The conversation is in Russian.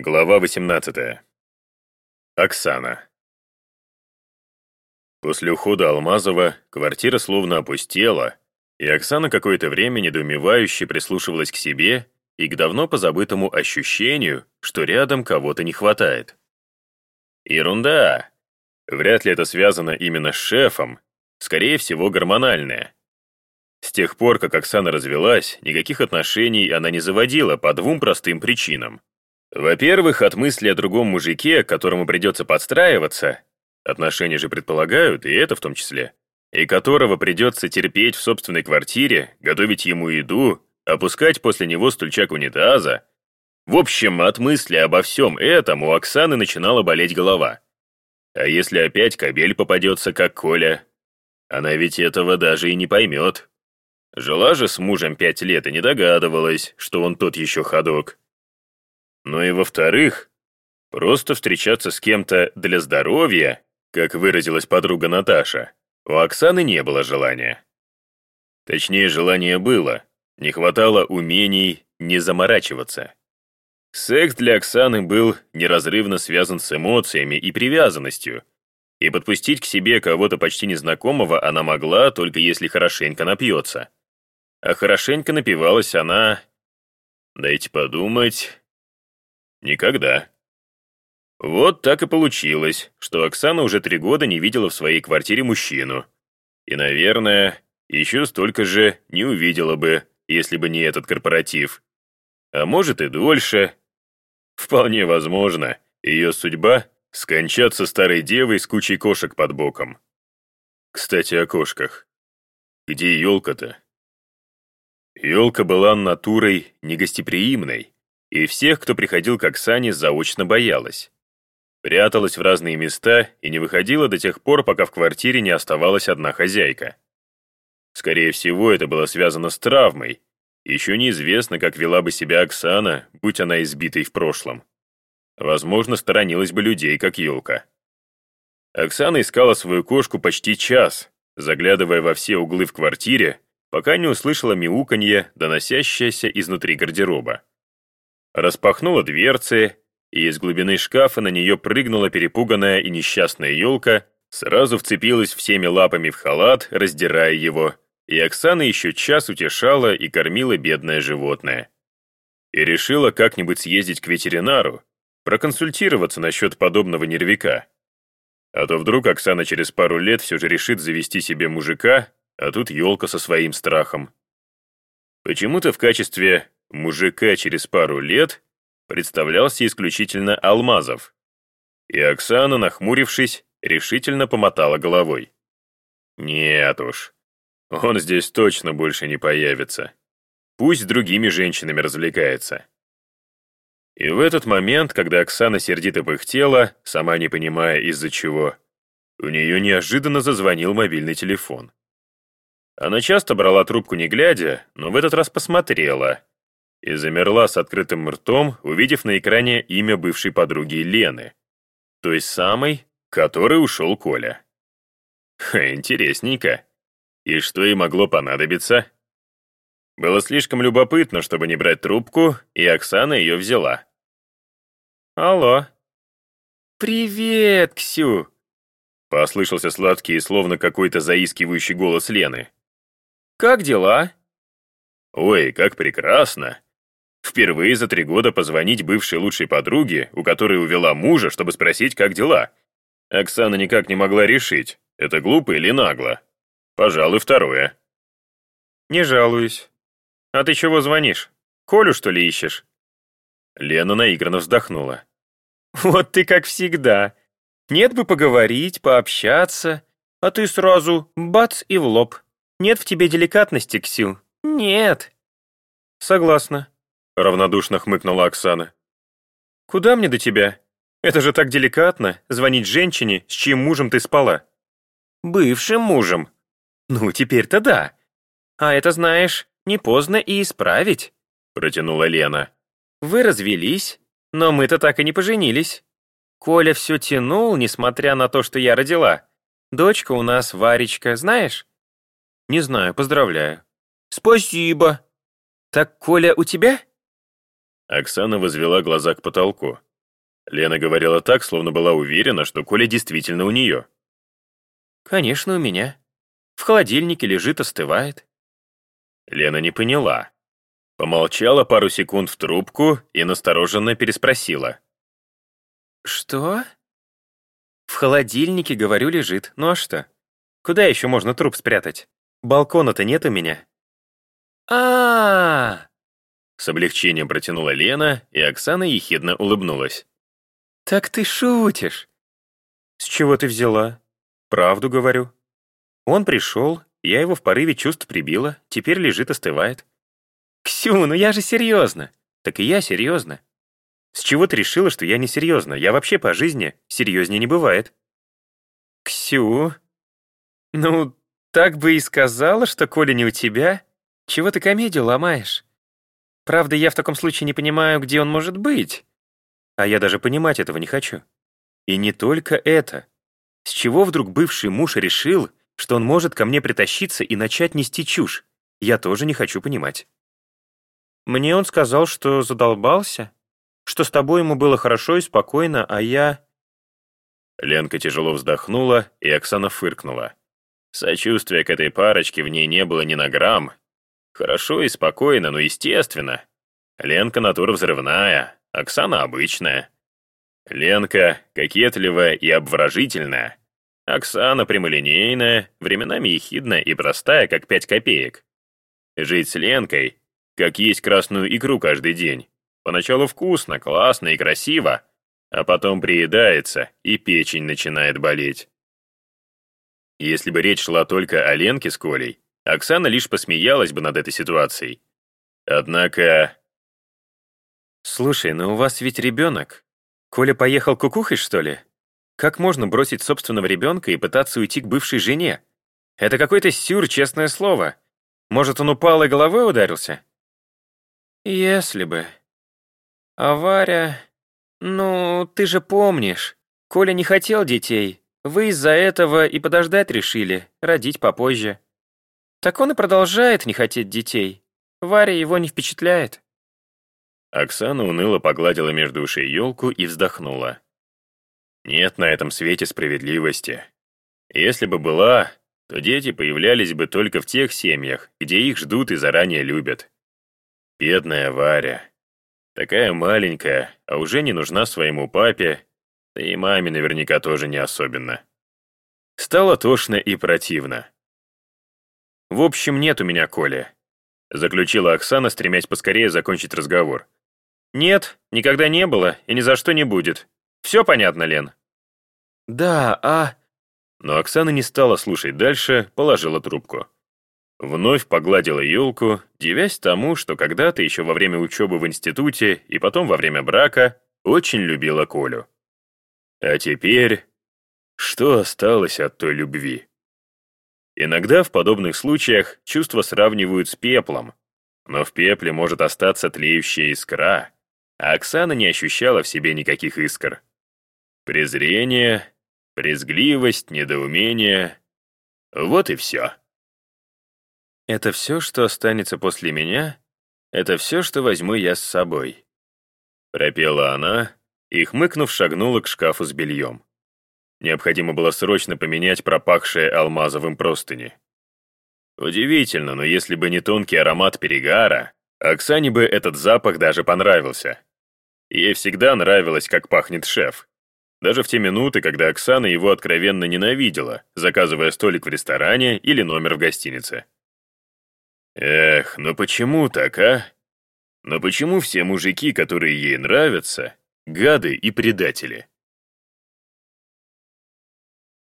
Глава 18. Оксана. После ухода Алмазова квартира словно опустела, и Оксана какое-то время недоумевающе прислушивалась к себе и к давно позабытому ощущению, что рядом кого-то не хватает. Ерунда. Вряд ли это связано именно с шефом, скорее всего, гормональное. С тех пор, как Оксана развелась, никаких отношений она не заводила по двум простым причинам. Во-первых, от мысли о другом мужике, которому придется подстраиваться, отношения же предполагают, и это в том числе, и которого придется терпеть в собственной квартире, готовить ему еду, опускать после него стульчак унитаза. В общем, от мысли обо всем этом у Оксаны начинала болеть голова. А если опять кабель попадется, как Коля? Она ведь этого даже и не поймет. Жила же с мужем пять лет и не догадывалась, что он тот еще ходок. Но и во-вторых, просто встречаться с кем-то для здоровья, как выразилась подруга Наташа, у Оксаны не было желания. Точнее, желание было, не хватало умений не заморачиваться. Секс для Оксаны был неразрывно связан с эмоциями и привязанностью, и подпустить к себе кого-то почти незнакомого она могла, только если хорошенько напьется. А хорошенько напивалась она... Дайте подумать... Никогда. Вот так и получилось, что Оксана уже три года не видела в своей квартире мужчину. И, наверное, еще столько же не увидела бы, если бы не этот корпоратив. А может и дольше. Вполне возможно, ее судьба — скончаться старой девой с кучей кошек под боком. Кстати, о кошках. Где елка-то? Елка была натурой негостеприимной, и всех, кто приходил к Оксане, заочно боялась. Пряталась в разные места и не выходила до тех пор, пока в квартире не оставалась одна хозяйка. Скорее всего, это было связано с травмой. Еще неизвестно, как вела бы себя Оксана, будь она избитой в прошлом. Возможно, сторонилась бы людей, как елка. Оксана искала свою кошку почти час, заглядывая во все углы в квартире, пока не услышала мяуканье, доносящееся изнутри гардероба распахнула дверцы, и из глубины шкафа на нее прыгнула перепуганная и несчастная елка, сразу вцепилась всеми лапами в халат, раздирая его, и Оксана еще час утешала и кормила бедное животное. И решила как-нибудь съездить к ветеринару, проконсультироваться насчет подобного нервика. А то вдруг Оксана через пару лет все же решит завести себе мужика, а тут елка со своим страхом. Почему-то в качестве мужика через пару лет представлялся исключительно Алмазов. И Оксана, нахмурившись, решительно помотала головой. Нет уж, он здесь точно больше не появится. Пусть другими женщинами развлекается. И в этот момент, когда Оксана сердито пыхтела, сама не понимая из-за чего, у нее неожиданно зазвонил мобильный телефон. Она часто брала трубку не глядя, но в этот раз посмотрела, и замерла с открытым ртом, увидев на экране имя бывшей подруги Лены, той самой, которой ушел Коля. Ха, интересненько. И что ей могло понадобиться? Было слишком любопытно, чтобы не брать трубку, и Оксана ее взяла. «Алло». «Привет, Ксю!» Послышался сладкий и словно какой-то заискивающий голос Лены. «Как дела?» «Ой, как прекрасно!» Впервые за три года позвонить бывшей лучшей подруге, у которой увела мужа, чтобы спросить, как дела. Оксана никак не могла решить, это глупо или нагло. Пожалуй, второе. «Не жалуюсь. А ты чего звонишь? Колю, что ли, ищешь?» Лена наигранно вздохнула. «Вот ты как всегда. Нет бы поговорить, пообщаться, а ты сразу бац и в лоб. Нет в тебе деликатности, Ксю. Нет». «Согласна равнодушно хмыкнула Оксана. «Куда мне до тебя? Это же так деликатно, звонить женщине, с чьим мужем ты спала». «Бывшим мужем». «Ну, теперь-то да. А это, знаешь, не поздно и исправить», протянула Лена. «Вы развелись, но мы-то так и не поженились. Коля все тянул, несмотря на то, что я родила. Дочка у нас Варечка, знаешь?» «Не знаю, поздравляю». «Спасибо». «Так Коля у тебя?» Оксана возвела глаза к потолку. Лена говорила так, словно была уверена, что Коля действительно у нее. «Конечно, у меня. В холодильнике лежит, остывает». Лена не поняла. Помолчала пару секунд в трубку и настороженно переспросила. «Что?» «В холодильнике, говорю, лежит. Ну а что? Куда еще можно труп спрятать? Балкона-то нет у меня». А, -а, а С облегчением протянула Лена, и Оксана ехидно улыбнулась. «Так ты шутишь!» «С чего ты взяла?» «Правду говорю. Он пришел, я его в порыве чувств прибила, теперь лежит, остывает». «Ксю, ну я же серьезно!» «Так и я серьезно. С чего ты решила, что я не серьезно? Я вообще по жизни серьезнее не бывает». «Ксю, ну, так бы и сказала, что Коля не у тебя. Чего ты комедию ломаешь? Правда, я в таком случае не понимаю, где он может быть. А я даже понимать этого не хочу. И не только это. С чего вдруг бывший муж решил, что он может ко мне притащиться и начать нести чушь? Я тоже не хочу понимать. Мне он сказал, что задолбался, что с тобой ему было хорошо и спокойно, а я... Ленка тяжело вздохнула, и Оксана фыркнула. Сочувствия к этой парочке в ней не было ни на грамм. Хорошо и спокойно, но естественно. Ленка натура взрывная, Оксана обычная. Ленка кокетливая и обворожительная. Оксана прямолинейная, временами ехидная и простая, как пять копеек. Жить с Ленкой, как есть красную икру каждый день. Поначалу вкусно, классно и красиво, а потом приедается, и печень начинает болеть. Если бы речь шла только о Ленке с Колей, Оксана лишь посмеялась бы над этой ситуацией. Однако «Слушай, ну у вас ведь ребенок. Коля поехал кукухой, что ли? Как можно бросить собственного ребенка и пытаться уйти к бывшей жене? Это какой-то сюр, честное слово. Может, он упал и головой ударился?» «Если бы. А Варя... Ну, ты же помнишь. Коля не хотел детей. Вы из-за этого и подождать решили, родить попозже. Так он и продолжает не хотеть детей. Варя его не впечатляет». Оксана уныло погладила между ушей елку и вздохнула. Нет на этом свете справедливости. Если бы была, то дети появлялись бы только в тех семьях, где их ждут и заранее любят. Бедная Варя. Такая маленькая, а уже не нужна своему папе, да и маме наверняка тоже не особенно. Стало тошно и противно. «В общем, нет у меня Коля», — заключила Оксана, стремясь поскорее закончить разговор. «Нет, никогда не было и ни за что не будет. Все понятно, Лен?» «Да, а...» Но Оксана не стала слушать дальше, положила трубку. Вновь погладила елку, девясь тому, что когда-то еще во время учебы в институте и потом во время брака очень любила Колю. А теперь... Что осталось от той любви? Иногда в подобных случаях чувства сравнивают с пеплом, но в пепле может остаться тлеющая искра, а Оксана не ощущала в себе никаких искр. Презрение, презгливость, недоумение — вот и все. «Это все, что останется после меня? Это все, что возьму я с собой?» Пропела она и, хмыкнув, шагнула к шкафу с бельем. Необходимо было срочно поменять пропахшие алмазовым простыни. Удивительно, но если бы не тонкий аромат перегара, Оксане бы этот запах даже понравился. Ей всегда нравилось, как пахнет шеф. Даже в те минуты, когда Оксана его откровенно ненавидела, заказывая столик в ресторане или номер в гостинице. Эх, ну почему так, а? Но почему все мужики, которые ей нравятся, гады и предатели?